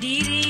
diri